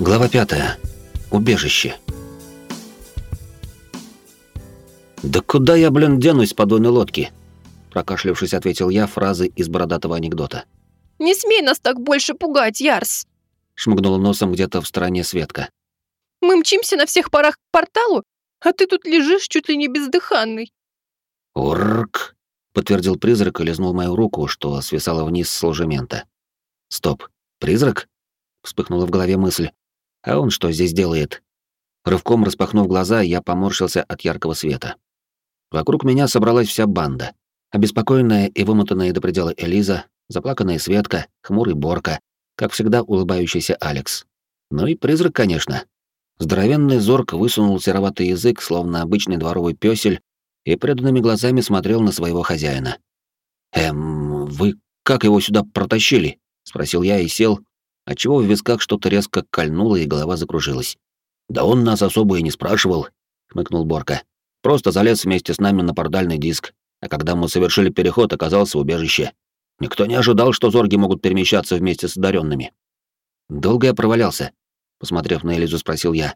Глава 5. Убежище. «Да куда я, блин, денусь с подводной лодки?» Прокашлявшись, ответил я фразы из бородатого анекдота. «Не смей нас так больше пугать, Ярс!» Шмыгнула носом где-то в стороне Светка. «Мы мчимся на всех парах к порталу, а ты тут лежишь чуть ли не бездыханный». «Урк!» — подтвердил призрак и лизнул мою руку, что свисала вниз с ложемента. «Стоп, призрак?» — вспыхнула в голове мысль. «А он что здесь делает?» Рывком распахнув глаза, я поморщился от яркого света. Вокруг меня собралась вся банда. Обеспокоенная и вымотанная до предела Элиза, заплаканная Светка, хмурый Борка, как всегда улыбающийся Алекс. Ну и призрак, конечно. Здоровенный зорк высунул сероватый язык, словно обычный дворовый пёсель, и преданными глазами смотрел на своего хозяина. «Эм, вы как его сюда протащили?» — спросил я и сел, отчего в висках что-то резко кольнуло и голова закружилась. «Да он нас особо и не спрашивал», — хмыкнул Борка. «Просто залез вместе с нами на портальный диск, а когда мы совершили переход, оказался в убежище. Никто не ожидал, что зорги могут перемещаться вместе с одаренными. «Долго я провалялся?» — посмотрев на Элизу, спросил я.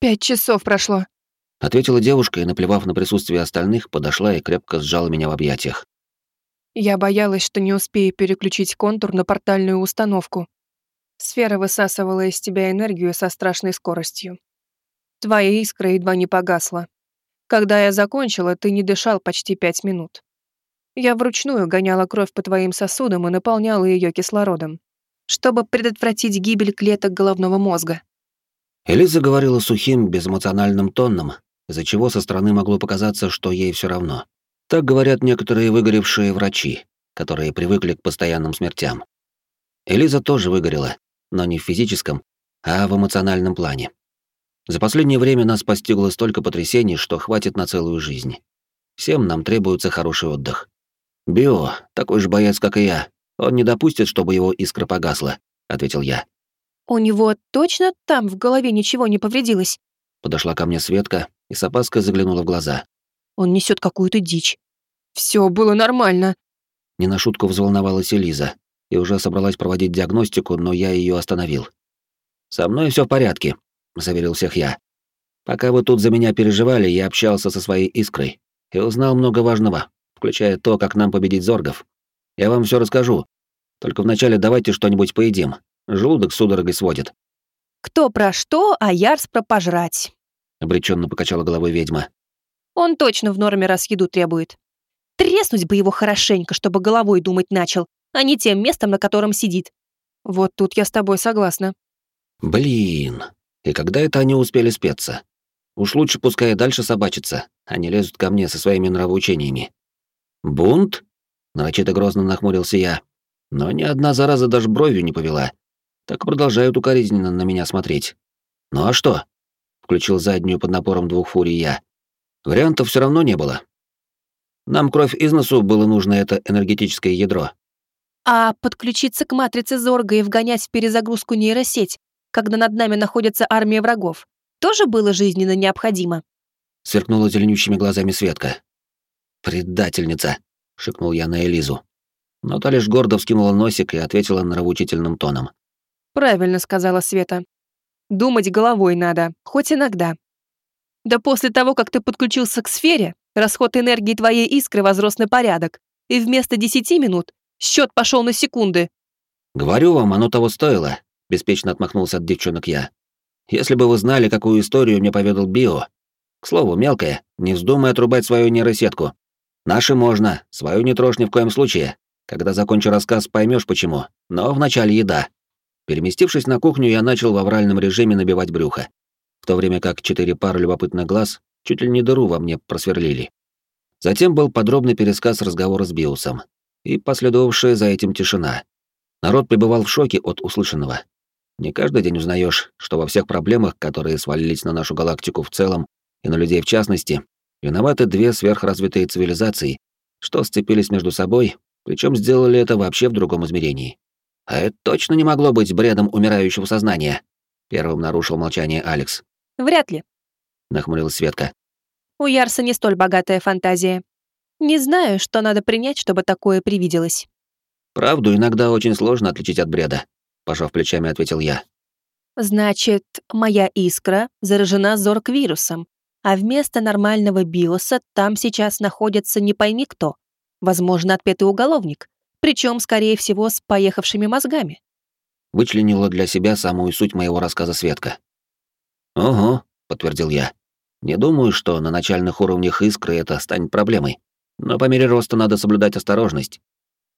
«Пять часов прошло», — ответила девушка и, наплевав на присутствие остальных, подошла и крепко сжала меня в объятиях. «Я боялась, что не успею переключить контур на портальную установку. Сфера высасывала из тебя энергию со страшной скоростью. Твоя искра едва не погасла. Когда я закончила, ты не дышал почти пять минут. Я вручную гоняла кровь по твоим сосудам и наполняла ее кислородом, чтобы предотвратить гибель клеток головного мозга. Элиза говорила сухим, безэмоциональным тоном, из-за чего со стороны могло показаться, что ей все равно. Так говорят некоторые выгоревшие врачи, которые привыкли к постоянным смертям. Элиза тоже выгорела, но не в физическом, а в эмоциональном плане. За последнее время нас постигло столько потрясений, что хватит на целую жизнь. Всем нам требуется хороший отдых. «Био, такой же боец, как и я. Он не допустит, чтобы его искра погасла», — ответил я. «У него точно там в голове ничего не повредилось?» Подошла ко мне Светка и с опаской заглянула в глаза. «Он несет какую-то дичь. Все было нормально». Не на шутку взволновалась Элиза и уже собралась проводить диагностику, но я ее остановил. «Со мной все в порядке», — заверил всех я. «Пока вы тут за меня переживали, я общался со своей искрой и узнал много важного включая то, как нам победить зоргов. Я вам все расскажу. Только вначале давайте что-нибудь поедим. Желудок судорогой сводит. Кто про что, а Ярс про пожрать. Обреченно покачала головой ведьма. Он точно в норме раз еду требует. Треснуть бы его хорошенько, чтобы головой думать начал, а не тем местом, на котором сидит. Вот тут я с тобой согласна. Блин, и когда это они успели спеться? Уж лучше пускай дальше собачатся, а не лезут ко мне со своими нравоучениями. «Бунт?» — нарочито грозно нахмурился я. Но ни одна зараза даже бровью не повела. Так продолжают укоризненно на меня смотреть. «Ну а что?» — включил заднюю под напором двух фурий я. Вариантов все равно не было. Нам кровь из носу было нужно это энергетическое ядро. А подключиться к матрице Зорга и вгонять в перезагрузку нейросеть, когда над нами находится армия врагов, тоже было жизненно необходимо? Сверкнула зеленющими глазами Светка. «Предательница!» — шикнул я на Элизу. Но та лишь гордо вскинула носик и ответила нравоучительным тоном. «Правильно», — сказала Света. «Думать головой надо, хоть иногда. Да после того, как ты подключился к сфере, расход энергии твоей искры возрос на порядок, и вместо десяти минут счет пошел на секунды». «Говорю вам, оно того стоило», — беспечно отмахнулся от девчонок я. «Если бы вы знали, какую историю мне поведал Био. К слову, мелкая, не вздумай отрубать свою нейросетку. Наши можно, свою не трожь ни в коем случае. Когда закончу рассказ, поймешь почему. Но вначале еда. Переместившись на кухню, я начал в авральном режиме набивать брюхо, в то время как четыре пары любопытных глаз чуть ли не дыру во мне просверлили. Затем был подробный пересказ разговора с Биусом и последовавшая за этим тишина. Народ пребывал в шоке от услышанного. Не каждый день узнаешь, что во всех проблемах, которые свалились на нашу галактику в целом и на людей в частности, Виноваты две сверхразвитые цивилизации, что сцепились между собой, причем сделали это вообще в другом измерении. А это точно не могло быть бредом умирающего сознания. Первым нарушил молчание Алекс. Вряд ли. Нахмурилась Светка. У Ярса не столь богатая фантазия. Не знаю, что надо принять, чтобы такое привиделось. Правду иногда очень сложно отличить от бреда, пожав плечами, ответил я. Значит, моя искра заражена зорг-вирусом, а вместо нормального биоса там сейчас находится не пойми кто. Возможно, отпетый уголовник, причем, скорее всего, с поехавшими мозгами. Вычленила для себя самую суть моего рассказа Светка. «Ого», — подтвердил я. «Не думаю, что на начальных уровнях искры это станет проблемой, но по мере роста надо соблюдать осторожность.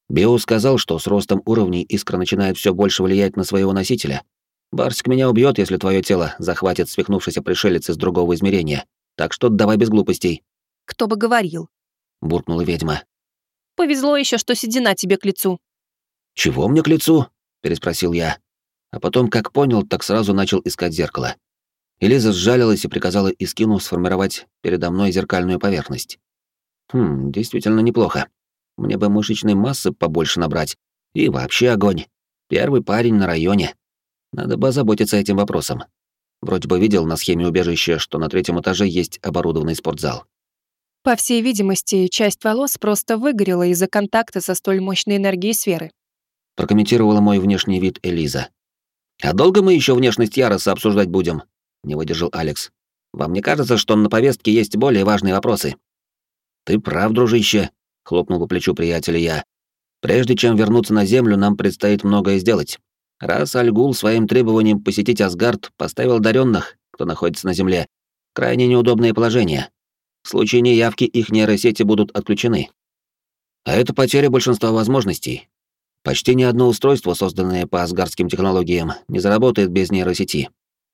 Био сказал, что с ростом уровней искра начинает все больше влиять на своего носителя. Барсик меня убьет, если твое тело захватит свихнувшийся пришелец из другого измерения. Так что давай без глупостей. Кто бы говорил, буркнула ведьма. Повезло еще, что седина тебе к лицу. Чего мне к лицу? переспросил я. А потом, как понял, так сразу начал искать зеркало. Элиза сжалилась и приказала Искину сформировать передо мной зеркальную поверхность. Хм, действительно неплохо. Мне бы мышечной массы побольше набрать. И вообще огонь. Первый парень на районе. Надо бы озаботиться этим вопросом. Вроде бы видел на схеме убежища, что на третьем этаже есть оборудованный спортзал. По всей видимости, часть волос просто выгорела из-за контакта со столь мощной энергией сферы. Прокомментировала мой внешний вид Элиза. «А долго мы еще внешность Яроса обсуждать будем?» — не выдержал Алекс. «Вам не кажется, что на повестке есть более важные вопросы?» «Ты прав, дружище», — хлопнул по плечу приятеля я. «Прежде чем вернуться на Землю, нам предстоит многое сделать. Раз Альгул своим требованием посетить Асгард поставил даренных, кто находится на Земле, крайне неудобное положение. В случае неявки их нейросети будут отключены. А это потеря большинства возможностей. Почти ни одно устройство, созданное по асгардским технологиям, не заработает без нейросети.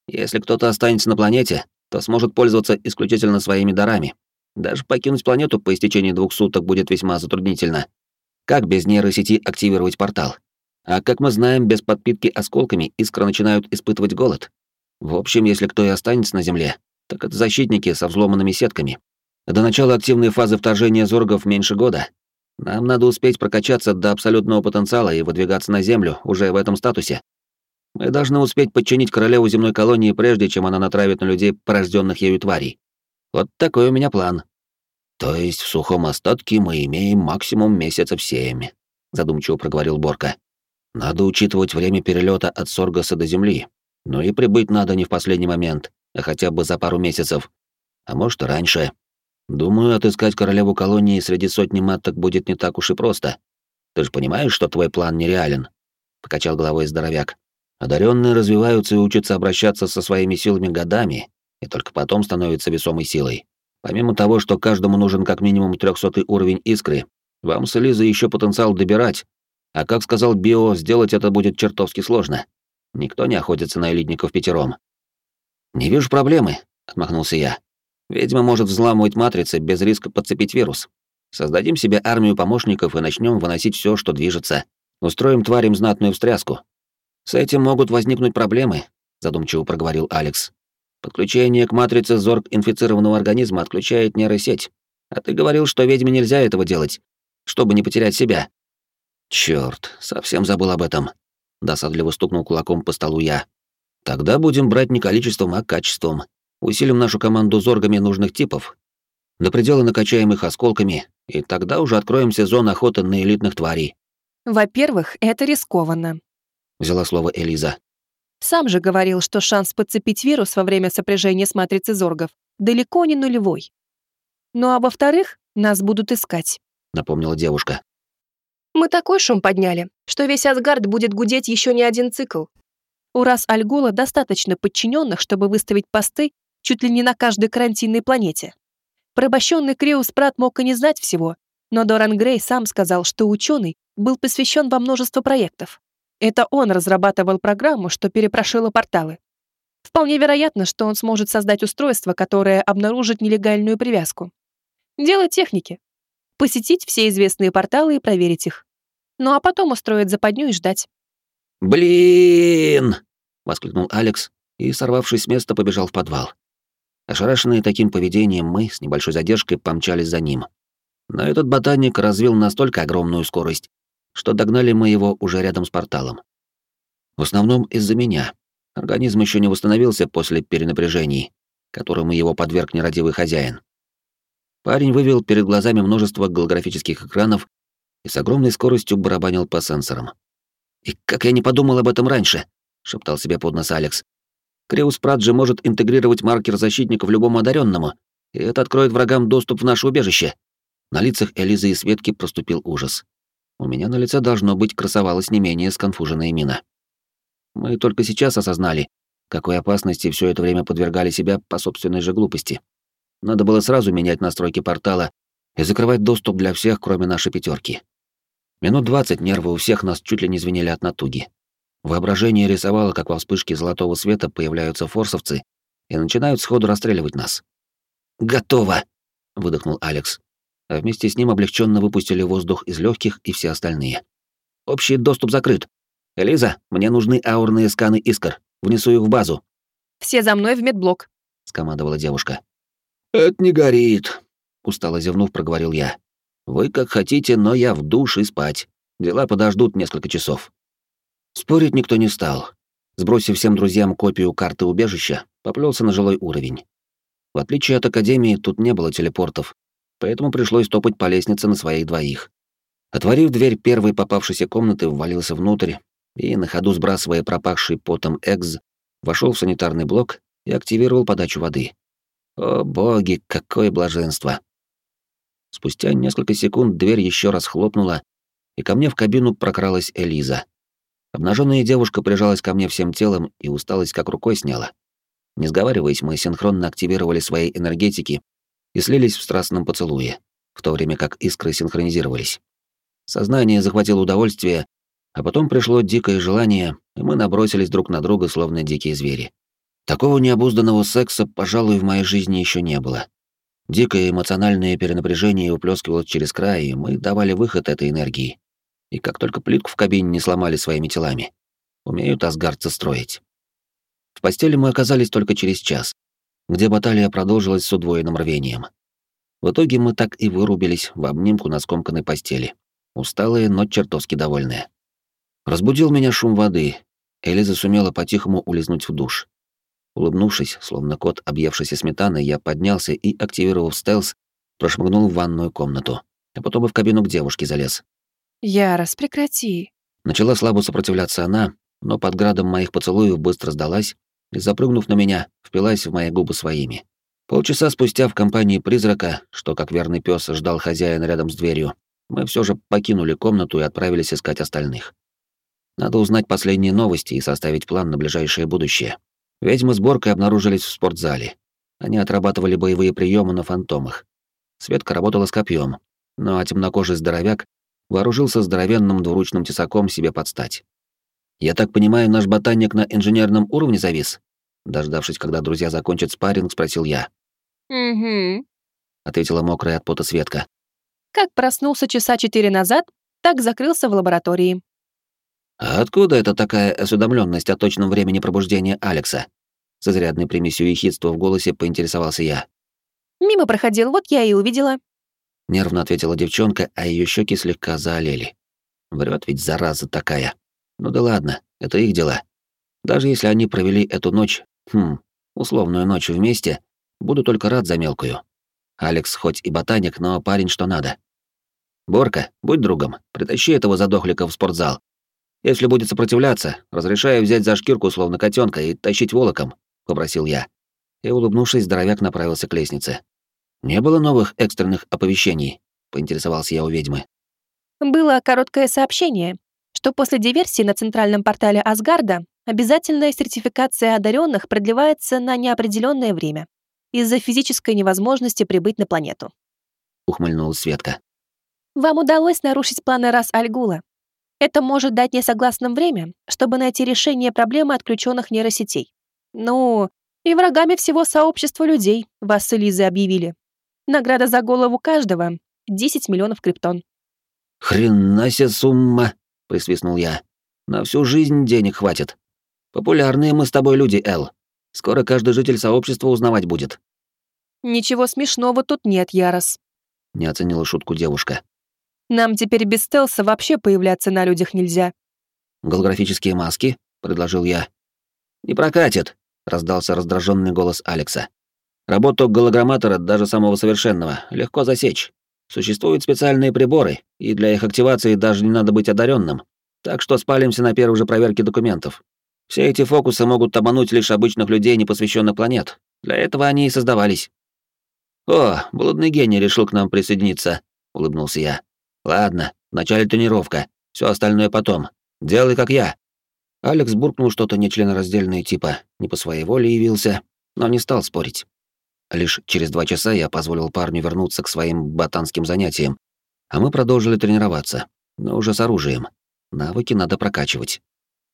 Если кто-то останется на планете, то сможет пользоваться исключительно своими дарами. Даже покинуть планету по истечении двух суток будет весьма затруднительно. Как без нейросети активировать портал? А как мы знаем, без подпитки осколками искры начинают испытывать голод. В общем, если кто и останется на Земле, так это защитники со взломанными сетками. До начала активной фазы вторжения зоргов меньше года. Нам надо успеть прокачаться до абсолютного потенциала и выдвигаться на Землю уже в этом статусе. Мы должны успеть подчинить королеву земной колонии, прежде чем она натравит на людей порожденных ею тварей. Вот такой у меня план. То есть в сухом остатке мы имеем максимум месяцев семь, задумчиво проговорил Борка. Надо учитывать время перелета от Соргаса до Земли. Но и прибыть надо не в последний момент, а хотя бы за пару месяцев. А может, раньше. Думаю, отыскать королеву колонии среди сотни маток будет не так уж и просто. Ты же понимаешь, что твой план нереален? Покачал головой здоровяк. Одаренные развиваются и учатся обращаться со своими силами годами, и только потом становятся весомой силой. Помимо того, что каждому нужен как минимум трехсотый уровень искры, вам с Элизой еще потенциал добирать, а как сказал Био, сделать это будет чертовски сложно. Никто не охотится на элитников пятером. «Не вижу проблемы», — отмахнулся я. «Ведьма может взламывать матрицы без риска подцепить вирус. Создадим себе армию помощников и начнем выносить все, что движется. Устроим тварям знатную встряску. С этим могут возникнуть проблемы», — задумчиво проговорил Алекс. «Подключение к матрице зорг инфицированного организма отключает нейросеть. А ты говорил, что ведьме нельзя этого делать, чтобы не потерять себя. Черт, совсем забыл об этом. Досадливо стукнул кулаком по столу я. Тогда будем брать не количеством, а качеством. Усилим нашу команду зоргами нужных типов. До предела накачаем их осколками, и тогда уже откроем сезон охоты на элитных тварей. Во-первых, это рискованно. Взяла слово Элиза. Сам же говорил, что шанс подцепить вирус во время сопряжения с матрицей зоргов далеко не нулевой. Ну а во-вторых, нас будут искать, напомнила девушка. Мы такой шум подняли, что весь Асгард будет гудеть еще не один цикл. У Рас Альгула достаточно подчиненных, чтобы выставить посты чуть ли не на каждой карантинной планете. Порабощенный Креус Прат мог и не знать всего, но Доран Грей сам сказал, что ученый был посвящен во множество проектов. Это он разрабатывал программу, что перепрошила порталы. Вполне вероятно, что он сможет создать устройство, которое обнаружит нелегальную привязку. Дело техники. Посетить все известные порталы и проверить их. Ну а потом устроить западню и ждать. «Блин!» — воскликнул Алекс и, сорвавшись с места, побежал в подвал. Ошарашенные таким поведением, мы с небольшой задержкой помчались за ним. Но этот ботаник развил настолько огромную скорость, что догнали мы его уже рядом с порталом. В основном из-за меня. Организм еще не восстановился после перенапряжений, которому его подверг нерадивый хозяин. Парень вывел перед глазами множество голографических экранов и с огромной скоростью барабанил по сенсорам. И как я не подумал об этом раньше? шептал себе под нос Алекс. Криус Праджи может интегрировать маркер защитника в любому одаренному, и это откроет врагам доступ в наше убежище. На лицах Элизы и Светки проступил ужас. У меня на лице должно быть красовалась не менее сконфуженная мина. Мы только сейчас осознали, какой опасности все это время подвергали себя по собственной же глупости. Надо было сразу менять настройки портала и закрывать доступ для всех, кроме нашей пятерки. Минут двадцать нервы у всех нас чуть ли не звенели от натуги. Воображение рисовало, как во вспышке золотого света появляются форсовцы и начинают сходу расстреливать нас. «Готово!» — выдохнул Алекс. А вместе с ним облегченно выпустили воздух из легких и все остальные. «Общий доступ закрыт. Элиза, мне нужны аурные сканы искр. Внесу их в базу». «Все за мной в медблок», — скомандовала девушка. «Это не горит», — устало зевнув, проговорил я. «Вы как хотите, но я в душ и спать. Дела подождут несколько часов». Спорить никто не стал. Сбросив всем друзьям копию карты убежища, поплелся на жилой уровень. В отличие от Академии, тут не было телепортов, поэтому пришлось топать по лестнице на своих двоих. Отворив дверь первой попавшейся комнаты, ввалился внутрь и, на ходу сбрасывая пропахший потом экз, вошел в санитарный блок и активировал подачу воды. О боги, какое блаженство! Спустя несколько секунд дверь еще раз хлопнула, и ко мне в кабину прокралась Элиза. Обнаженная девушка прижалась ко мне всем телом и усталость как рукой сняла. Не сговариваясь, мы синхронно активировали свои энергетики и слились в страстном поцелуе, в то время как искры синхронизировались. Сознание захватило удовольствие, а потом пришло дикое желание, и мы набросились друг на друга, словно дикие звери. Такого необузданного секса, пожалуй, в моей жизни еще не было. Дикое эмоциональное перенапряжение уплескивалось через край, и мы давали выход этой энергии. И как только плитку в кабине не сломали своими телами. Умеют асгардцы строить. В постели мы оказались только через час, где баталия продолжилась с удвоенным рвением. В итоге мы так и вырубились в обнимку на скомканной постели. Усталые, но чертовски довольные. Разбудил меня шум воды. Элиза сумела по-тихому улизнуть в душ. Улыбнувшись, словно кот, объевшийся сметаной, я поднялся и, активировав стелс, прошмыгнул в ванную комнату, а потом и в кабину к девушке залез. «Ярос, прекрати!» Начала слабо сопротивляться она, но под градом моих поцелуев быстро сдалась и, запрыгнув на меня, впилась в мои губы своими. Полчаса спустя в компании призрака, что как верный пес ждал хозяина рядом с дверью, мы все же покинули комнату и отправились искать остальных. Надо узнать последние новости и составить план на ближайшее будущее. Ведьмы сборкой обнаружились в спортзале. Они отрабатывали боевые приемы на фантомах. Светка работала с копьем, ну а темнокожий здоровяк вооружился здоровенным двуручным тесаком себе под стать. «Я так понимаю, наш ботаник на инженерном уровне завис?» Дождавшись, когда друзья закончат спарринг, спросил я. «Угу», — ответила мокрая от пота Светка. «Как проснулся часа четыре назад, так закрылся в лаборатории». «А откуда это такая осведомленность о точном времени пробуждения Алекса?» С изрядной примесью ехидства в голосе поинтересовался я. «Мимо проходил, вот я и увидела», Нервно ответила девчонка, а ее щеки слегка заолели. Врет ведь зараза такая. Ну да ладно, это их дела. Даже если они провели эту ночь, хм, условную ночь вместе, буду только рад за мелкую. Алекс хоть и ботаник, но парень что надо. Борка, будь другом, притащи этого задохлика в спортзал. Если будет сопротивляться, разрешаю взять за шкирку словно котенка и тащить волоком, попросил я. И улыбнувшись, здоровяк направился к лестнице. «Не было новых экстренных оповещений?» — поинтересовался я у ведьмы. «Было короткое сообщение, что после диверсии на центральном портале Асгарда обязательная сертификация одаренных продлевается на неопределенное время из-за физической невозможности прибыть на планету», — ухмыльнулась Светка. «Вам удалось нарушить планы Рас Альгула. Это может дать несогласным время, чтобы найти решение проблемы отключенных нейросетей. Ну, и врагами всего сообщества людей вас с Элизой объявили. Награда за голову каждого — 10 миллионов криптон. «Хрена себе сумма!» — присвистнул я. «На всю жизнь денег хватит. Популярные мы с тобой люди, Эл. Скоро каждый житель сообщества узнавать будет». «Ничего смешного тут нет, Ярос», — не оценила шутку девушка. «Нам теперь без стелса вообще появляться на людях нельзя». «Голографические маски?» — предложил я. «Не прокатит», — раздался раздраженный голос Алекса. Работу голограмматора, даже самого совершенного, легко засечь. Существуют специальные приборы, и для их активации даже не надо быть одаренным. Так что спалимся на первой же проверке документов. Все эти фокусы могут обмануть лишь обычных людей, непосвященных планет. Для этого они и создавались. «О, блудный гений решил к нам присоединиться», — улыбнулся я. «Ладно, вначале тренировка, все остальное потом. Делай, как я». Алекс буркнул что-то нечленораздельное типа «не по своей воле явился», но не стал спорить. Лишь через два часа я позволил парню вернуться к своим ботанским занятиям, а мы продолжили тренироваться, но уже с оружием. Навыки надо прокачивать.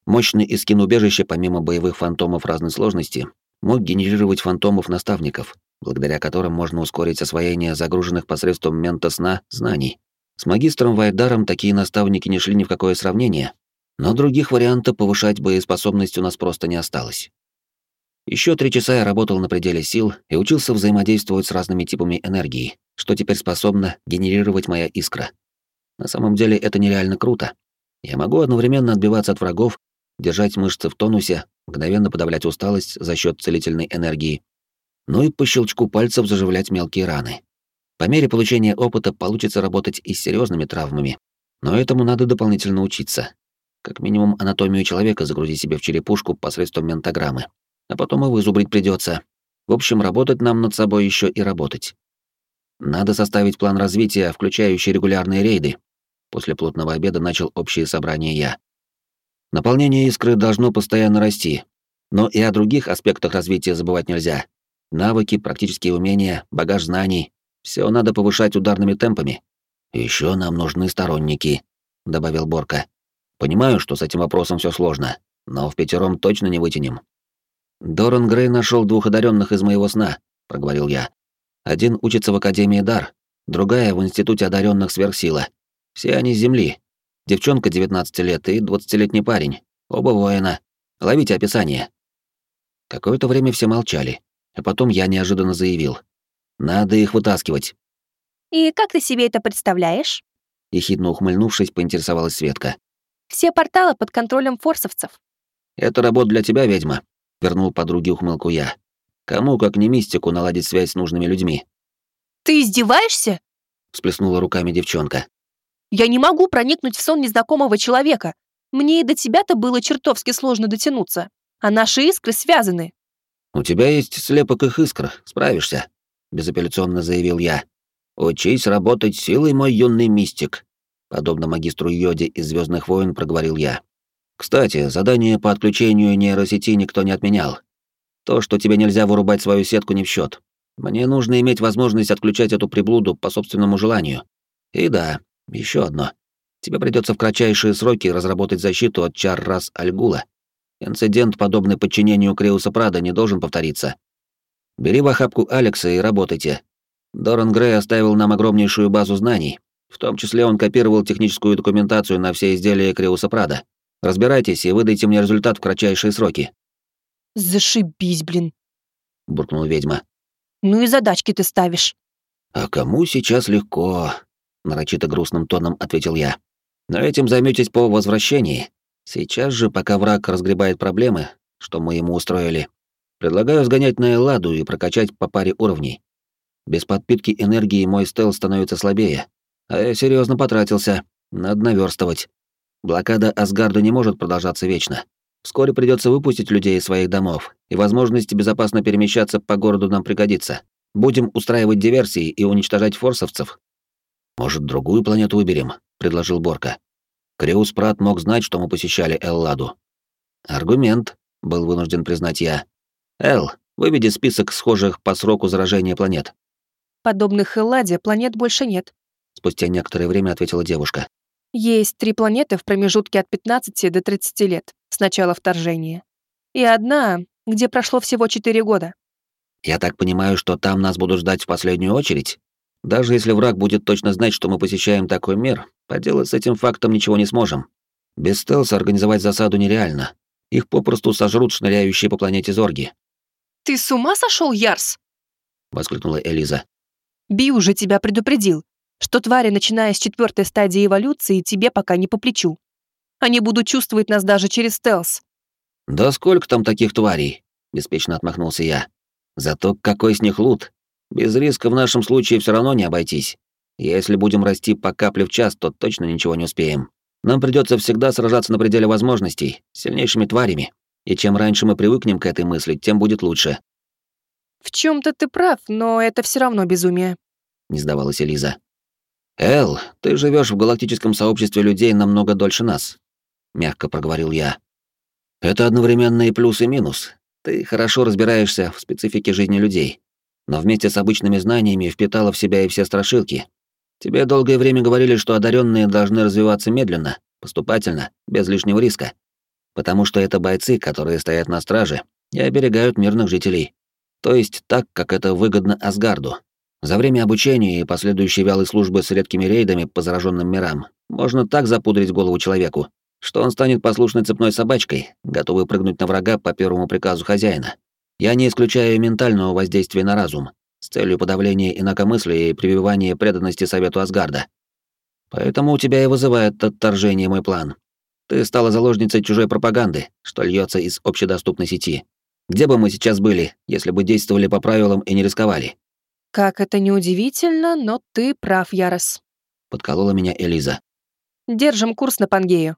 Мощный искин убежища, помимо боевых фантомов разной сложности, мог генерировать фантомов-наставников, благодаря которым можно ускорить освоение загруженных посредством мента сна знаний. С магистром Вайдаром такие наставники не шли ни в какое сравнение, но других вариантов повышать боеспособность у нас просто не осталось. Еще три часа я работал на пределе сил и учился взаимодействовать с разными типами энергии, что теперь способна генерировать моя искра. На самом деле это нереально круто. Я могу одновременно отбиваться от врагов, держать мышцы в тонусе, мгновенно подавлять усталость за счет целительной энергии, ну и по щелчку пальцев заживлять мелкие раны. По мере получения опыта получится работать и с серьезными травмами, но этому надо дополнительно учиться. Как минимум анатомию человека загрузить себе в черепушку посредством ментограммы а потом и вызубрить придется. В общем, работать нам над собой еще и работать. Надо составить план развития, включающий регулярные рейды. После плотного обеда начал общее собрание я. Наполнение искры должно постоянно расти, но и о других аспектах развития забывать нельзя. Навыки, практические умения, багаж знаний — все надо повышать ударными темпами. Еще нам нужны сторонники, добавил Борка. Понимаю, что с этим вопросом все сложно, но в пятером точно не вытянем. Доран Грей нашел двух одаренных из моего сна, проговорил я. Один учится в Академии Дар, другая в Институте одаренных сверхсила. Все они с Земли. Девчонка 19 лет и 20-летний парень. Оба воина. Ловите описание. Какое-то время все молчали, а потом я неожиданно заявил. Надо их вытаскивать. «И как ты себе это представляешь?» Ехидно ухмыльнувшись, поинтересовалась Светка. «Все порталы под контролем форсовцев». «Это работа для тебя, ведьма вернул подруге ухмылку я. Кому, как не мистику, наладить связь с нужными людьми? Ты издеваешься? всплеснула руками девчонка. Я не могу проникнуть в сон незнакомого человека. Мне и до тебя-то было чертовски сложно дотянуться, а наши искры связаны. У тебя есть слепок их искр, справишься, безапелляционно заявил я. Учись работать силой, мой юный мистик, подобно магистру Йоде из Звездных войн проговорил я. Кстати, задание по отключению нейросети никто не отменял. То, что тебе нельзя вырубать свою сетку, не в счет. Мне нужно иметь возможность отключать эту приблуду по собственному желанию. И да, еще одно. Тебе придется в кратчайшие сроки разработать защиту от чар раз Альгула. Инцидент, подобный подчинению Креуса Прада, не должен повториться. Бери в охапку Алекса и работайте. Доран Грей оставил нам огромнейшую базу знаний. В том числе он копировал техническую документацию на все изделия Креуса Прада. Разбирайтесь и выдайте мне результат в кратчайшие сроки. Зашибись, блин, буркнула ведьма. Ну и задачки ты ставишь. А кому сейчас легко? нарочито грустным тоном ответил я. Но этим займётесь по возвращении. Сейчас же, пока враг разгребает проблемы, что мы ему устроили, предлагаю сгонять на Элладу и прокачать по паре уровней. Без подпитки энергии мой стел становится слабее, а я серьезно потратился, надо наверстывать. Блокада Асгарда не может продолжаться вечно. Вскоре придется выпустить людей из своих домов, и возможность безопасно перемещаться по городу нам пригодится. Будем устраивать диверсии и уничтожать форсовцев. Может, другую планету выберем, предложил Борка. Креус Прат мог знать, что мы посещали Элладу. Аргумент, был вынужден признать я. Эл, выведи список схожих по сроку заражения планет. Подобных Элладе планет больше нет. Спустя некоторое время ответила девушка. Есть три планеты в промежутке от 15 до 30 лет с начала вторжения. И одна, где прошло всего 4 года. Я так понимаю, что там нас будут ждать в последнюю очередь? Даже если враг будет точно знать, что мы посещаем такой мир, поделать с этим фактом ничего не сможем. Без стелса организовать засаду нереально. Их попросту сожрут шныряющие по планете Зорги. «Ты с ума сошел, Ярс?» — воскликнула Элиза. «Би уже тебя предупредил что твари, начиная с четвертой стадии эволюции, тебе пока не по плечу. Они будут чувствовать нас даже через стелс. «Да сколько там таких тварей?» — беспечно отмахнулся я. «Зато какой с них лут? Без риска в нашем случае все равно не обойтись. Если будем расти по капле в час, то точно ничего не успеем. Нам придется всегда сражаться на пределе возможностей, с сильнейшими тварями. И чем раньше мы привыкнем к этой мысли, тем будет лучше. В чем-то ты прав, но это все равно безумие. Не сдавалась Элиза. Эл, ты живешь в галактическом сообществе людей намного дольше нас, мягко проговорил я. Это одновременно и плюс, и минус. Ты хорошо разбираешься в специфике жизни людей, но вместе с обычными знаниями впитала в себя и все страшилки. Тебе долгое время говорили, что одаренные должны развиваться медленно, поступательно, без лишнего риска. Потому что это бойцы, которые стоят на страже и оберегают мирных жителей. То есть так, как это выгодно Асгарду. За время обучения и последующей вялой службы с редкими рейдами по зараженным мирам можно так запудрить голову человеку, что он станет послушной цепной собачкой, готовой прыгнуть на врага по первому приказу хозяина. Я не исключаю ментального воздействия на разум, с целью подавления инакомыслия и прививания преданности Совету Асгарда. Поэтому у тебя и вызывает отторжение мой план. Ты стала заложницей чужой пропаганды, что льется из общедоступной сети. Где бы мы сейчас были, если бы действовали по правилам и не рисковали? Как это неудивительно, но ты прав, Ярос. Подколола меня Элиза. Держим курс на Пангею.